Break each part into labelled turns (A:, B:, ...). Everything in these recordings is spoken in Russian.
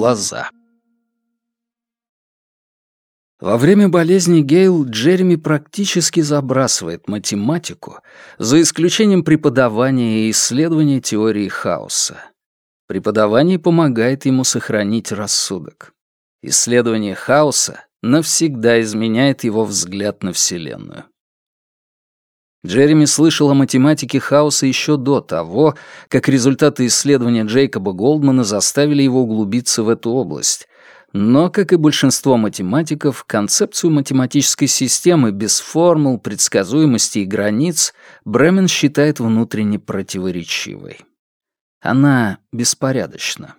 A: глаза. Во время болезни Гейл Джереми практически забрасывает математику, за исключением преподавания и исследования теории хаоса. Преподавание помогает ему сохранить рассудок. Исследование хаоса навсегда изменяет его взгляд на Вселенную. Джереми слышал о математике хаоса еще до того, как результаты исследования Джейкоба Голдмана заставили его углубиться в эту область, но, как и большинство математиков, концепцию математической системы без формул, предсказуемости и границ Бремен считает внутренне противоречивой. Она беспорядочна.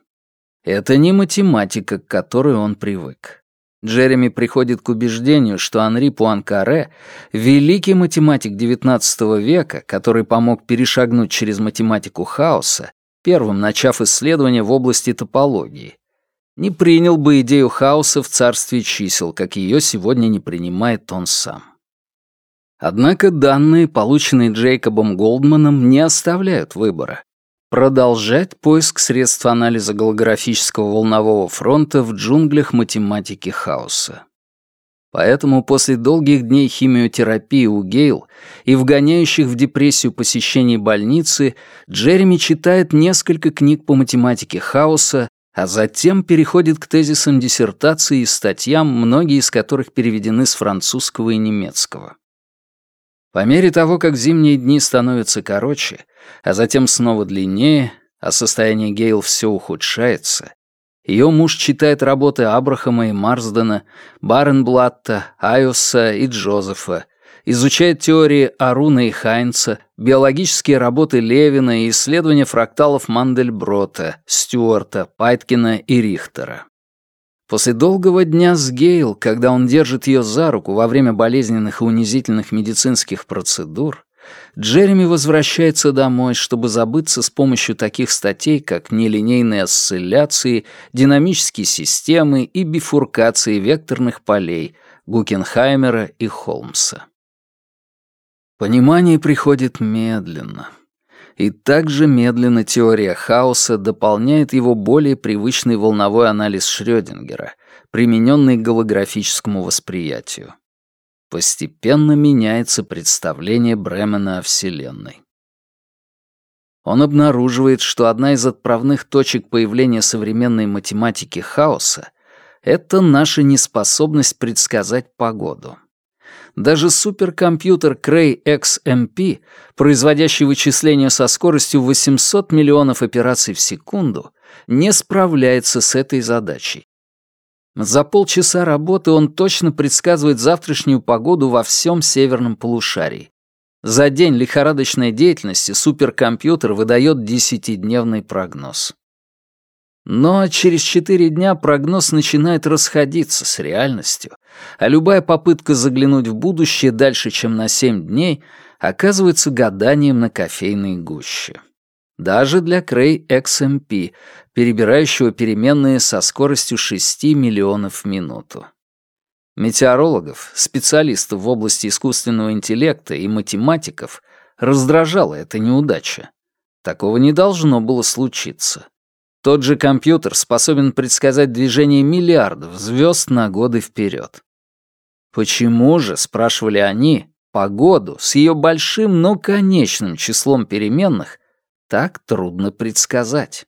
A: Это не математика, к которой он привык. Джереми приходит к убеждению, что Анри Пуанкаре — великий математик XIX века, который помог перешагнуть через математику хаоса, первым начав исследования в области топологии, не принял бы идею хаоса в царстве чисел, как ее сегодня не принимает он сам. Однако данные, полученные Джейкобом Голдманом, не оставляют выбора. Продолжать поиск средств анализа голографического волнового фронта в джунглях математики хаоса. Поэтому после долгих дней химиотерапии у Гейл и вгоняющих в депрессию посещений больницы, Джереми читает несколько книг по математике хаоса а затем переходит к тезисам диссертации и статьям, многие из которых переведены с французского и немецкого. По мере того, как зимние дни становятся короче, а затем снова длиннее, а состояние Гейл все ухудшается, ее муж читает работы Абрахама и Марсдена, Баренблатта, Айоса и Джозефа, изучает теории Аруна и Хайнца, биологические работы Левина и исследования фракталов Мандельброта, Стюарта, Пайткина и Рихтера. После долгого дня с Гейл, когда он держит ее за руку во время болезненных и унизительных медицинских процедур, Джереми возвращается домой, чтобы забыться с помощью таких статей, как нелинейные осцилляции, динамические системы и бифуркации векторных полей Гукенхаймера и Холмса. Понимание приходит медленно. И также медленно теория хаоса дополняет его более привычный волновой анализ Шрёдингера, примененный к голографическому восприятию. Постепенно меняется представление Бремена о Вселенной. Он обнаруживает, что одна из отправных точек появления современной математики хаоса — это наша неспособность предсказать погоду даже суперкомпьютер Cray XMP, производящий вычисления со скоростью 800 миллионов операций в секунду, не справляется с этой задачей. За полчаса работы он точно предсказывает завтрашнюю погоду во всем северном полушарии. За день лихорадочной деятельности суперкомпьютер выдает десятидневный прогноз. Но через четыре дня прогноз начинает расходиться с реальностью, а любая попытка заглянуть в будущее дальше, чем на семь дней, оказывается гаданием на кофейной гуще. Даже для Cray XMP, перебирающего переменные со скоростью 6 миллионов в минуту. Метеорологов, специалистов в области искусственного интеллекта и математиков раздражала эта неудача. Такого не должно было случиться. Тот же компьютер способен предсказать движение миллиардов звезд на годы вперед. Почему же, спрашивали они, погоду с ее большим, но конечным числом переменных так трудно предсказать?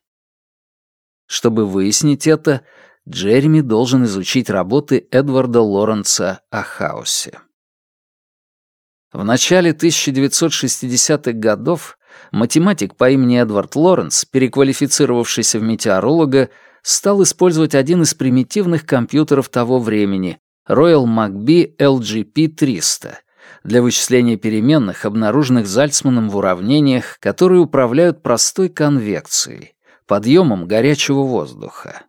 A: Чтобы выяснить это, Джереми должен изучить работы Эдварда Лоренца о хаосе. В начале 1960-х годов математик по имени Эдвард Лоренс, переквалифицировавшийся в метеоролога, стал использовать один из примитивных компьютеров того времени — Royal McBee LGP-300 для вычисления переменных, обнаруженных Зальцманом в уравнениях, которые управляют простой конвекцией, подъемом горячего воздуха.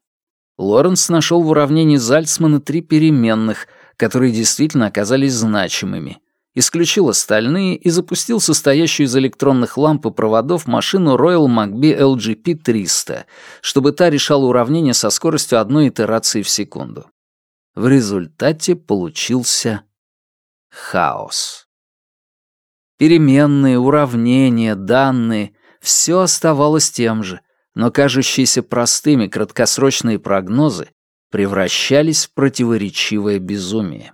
A: Лоренс нашел в уравнении Зальцмана три переменных, которые действительно оказались значимыми — исключил остальные и запустил состоящую из электронных ламп и проводов машину Royal McBee LGP-300, чтобы та решала уравнения со скоростью одной итерации в секунду. В результате получился хаос. Переменные, уравнения, данные — все оставалось тем же, но кажущиеся простыми краткосрочные прогнозы превращались в противоречивое безумие.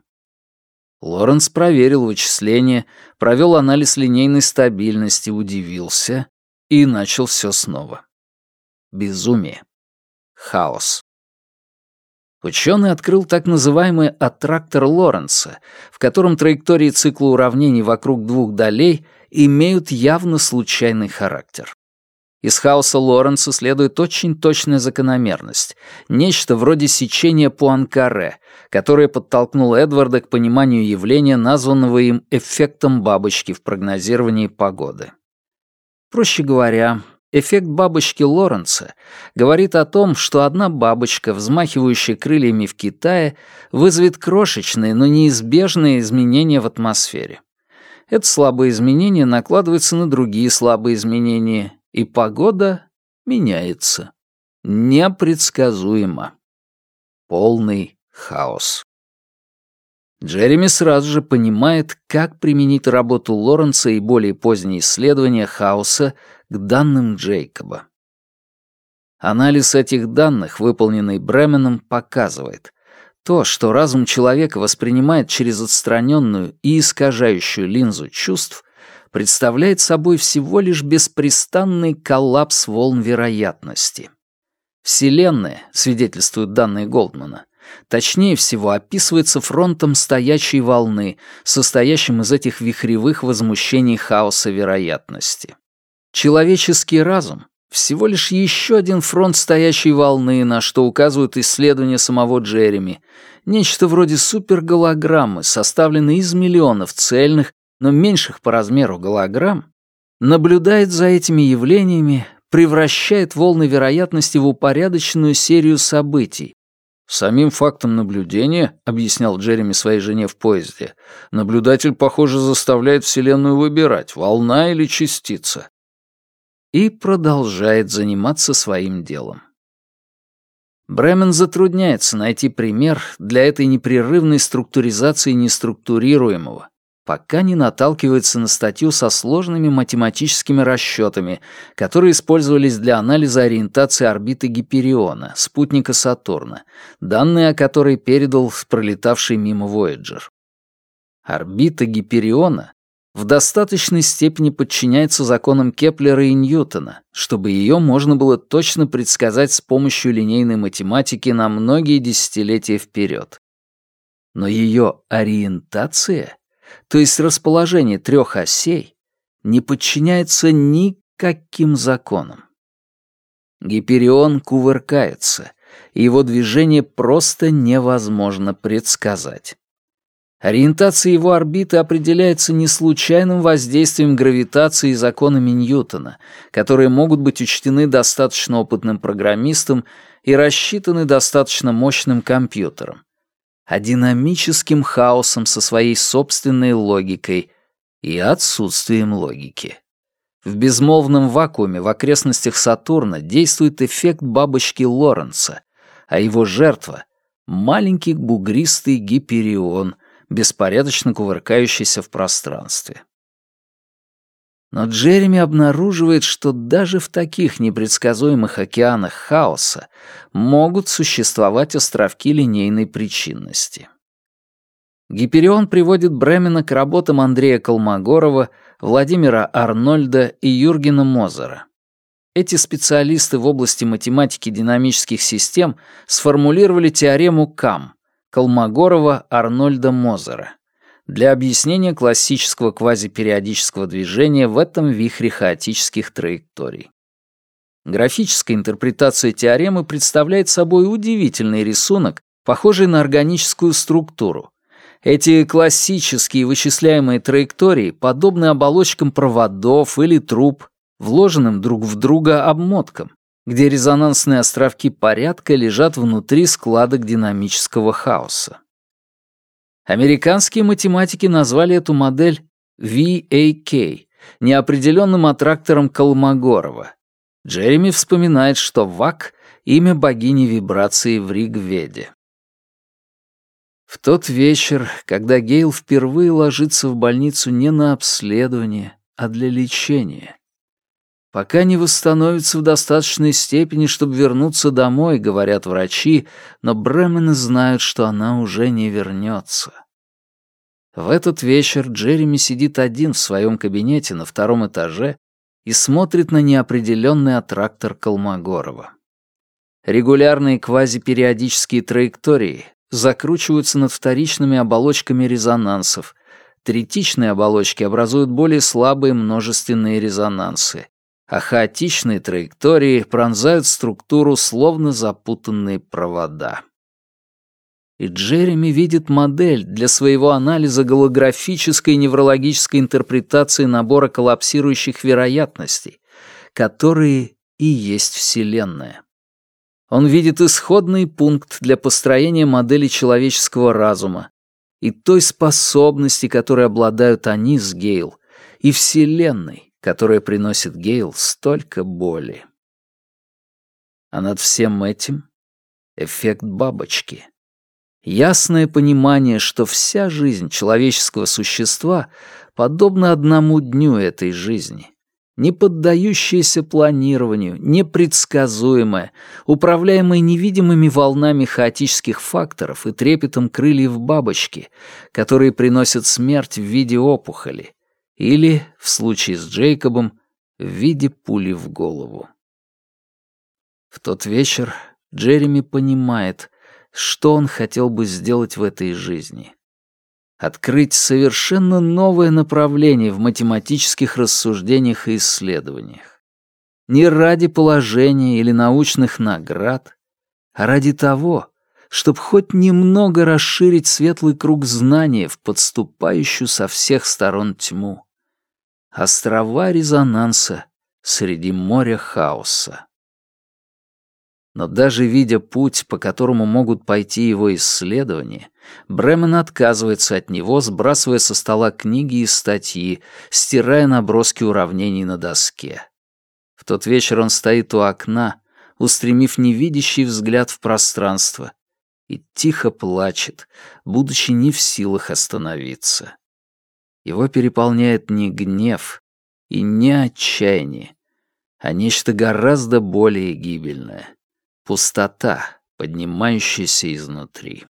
A: Лоренс проверил вычисления, провел анализ линейной стабильности, удивился и начал все снова. Безумие. Хаос. Ученый открыл так называемый аттрактор Лоренца, в котором траектории цикла уравнений вокруг двух долей имеют явно случайный характер. Из хаоса Лоренца следует очень точная закономерность, нечто вроде сечения Пуанкаре, которое подтолкнуло Эдварда к пониманию явления, названного им эффектом бабочки в прогнозировании погоды. Проще говоря, эффект бабочки Лоренца говорит о том, что одна бабочка, взмахивающая крыльями в Китае, вызовет крошечные, но неизбежные изменения в атмосфере. Это слабые изменения накладываются на другие слабые изменения, и погода меняется. Непредсказуемо. Полный хаос. Джереми сразу же понимает, как применить работу Лоренца и более поздние исследования хаоса к данным Джейкоба. Анализ этих данных, выполненный Бременом, показывает, то, что разум человека воспринимает через отстраненную и искажающую линзу чувств, представляет собой всего лишь беспрестанный коллапс волн вероятности. Вселенная, свидетельствуют данные Голдмана, точнее всего описывается фронтом стоячей волны, состоящим из этих вихревых возмущений хаоса вероятности. Человеческий разум — всего лишь еще один фронт стоячей волны, на что указывают исследования самого Джереми, нечто вроде суперголограммы, составленной из миллионов цельных, но меньших по размеру голограмм, наблюдает за этими явлениями, превращает волны вероятности в упорядоченную серию событий. Самим фактом наблюдения, объяснял Джереми своей жене в поезде, наблюдатель, похоже, заставляет Вселенную выбирать, волна или частица. И продолжает заниматься своим делом. Бремен затрудняется найти пример для этой непрерывной структуризации неструктурируемого, пока не наталкивается на статью со сложными математическими расчетами, которые использовались для анализа ориентации орбиты Гипериона, спутника Сатурна, данные о которой передал пролетавший мимо Voyager. Орбита Гипериона в достаточной степени подчиняется законам Кеплера и Ньютона, чтобы ее можно было точно предсказать с помощью линейной математики на многие десятилетия вперед. Но ее ориентация — то есть расположение трех осей, не подчиняется никаким законам. Гиперион кувыркается, и его движение просто невозможно предсказать. Ориентация его орбиты определяется не случайным воздействием гравитации и законами Ньютона, которые могут быть учтены достаточно опытным программистом и рассчитаны достаточно мощным компьютером, а динамическим хаосом со своей собственной логикой и отсутствием логики. В безмолвном вакууме в окрестностях Сатурна действует эффект бабочки Лоренца, а его жертва — маленький бугристый гиперион, беспорядочно кувыркающийся в пространстве. Но Джереми обнаруживает, что даже в таких непредсказуемых океанах хаоса могут существовать островки линейной причинности. Гиперион приводит Бремена к работам Андрея Колмогорова, Владимира Арнольда и Юргена Мозера. Эти специалисты в области математики динамических систем сформулировали теорему КАМ Колмогорова Арнольда Мозера для объяснения классического квазипериодического движения в этом вихре хаотических траекторий. Графическая интерпретация теоремы представляет собой удивительный рисунок, похожий на органическую структуру. Эти классические вычисляемые траектории подобны оболочкам проводов или труб, вложенным друг в друга обмоткам, где резонансные островки порядка лежат внутри складок динамического хаоса. Американские математики назвали эту модель VAK, неопределенным аттрактором Колмогорова. Джереми вспоминает, что Вак — имя богини вибрации в Ригведе. В тот вечер, когда Гейл впервые ложится в больницу не на обследование, а для лечения, пока не восстановится в достаточной степени, чтобы вернуться домой, говорят врачи, но Бремены знают, что она уже не вернется. В этот вечер Джереми сидит один в своем кабинете на втором этаже и смотрит на неопределенный аттрактор Колмогорова. Регулярные квазипериодические траектории закручиваются над вторичными оболочками резонансов. Третичные оболочки образуют более слабые множественные резонансы, а хаотичные траектории пронзают структуру словно запутанные провода. И Джереми видит модель для своего анализа голографической неврологической интерпретации набора коллапсирующих вероятностей, которые и есть Вселенная. Он видит исходный пункт для построения модели человеческого разума и той способности, которой обладают они с Гейл, и Вселенной, которая приносит Гейл столько боли. А над всем этим — эффект бабочки. Ясное понимание, что вся жизнь человеческого существа подобна одному дню этой жизни, не поддающаяся планированию, непредсказуемая, управляемая невидимыми волнами хаотических факторов и трепетом крыльев бабочки, которые приносят смерть в виде опухоли, или, в случае с Джейкобом, в виде пули в голову. В тот вечер Джереми понимает, что он хотел бы сделать в этой жизни открыть совершенно новое направление в математических рассуждениях и исследованиях. Не ради положения или научных наград, а ради того, чтобы хоть немного расширить светлый круг знания в подступающую со всех сторон тьму. Острова резонанса среди моря хаоса. Но даже видя путь, по которому могут пойти его исследования, Бремен отказывается от него, сбрасывая со стола книги и статьи, стирая наброски уравнений на доске. В тот вечер он стоит у окна, устремив невидящий взгляд в пространство, и тихо плачет, будучи не в силах остановиться. Его переполняет не гнев и не отчаяние, а нечто гораздо более гибельное — пустота, поднимающаяся изнутри.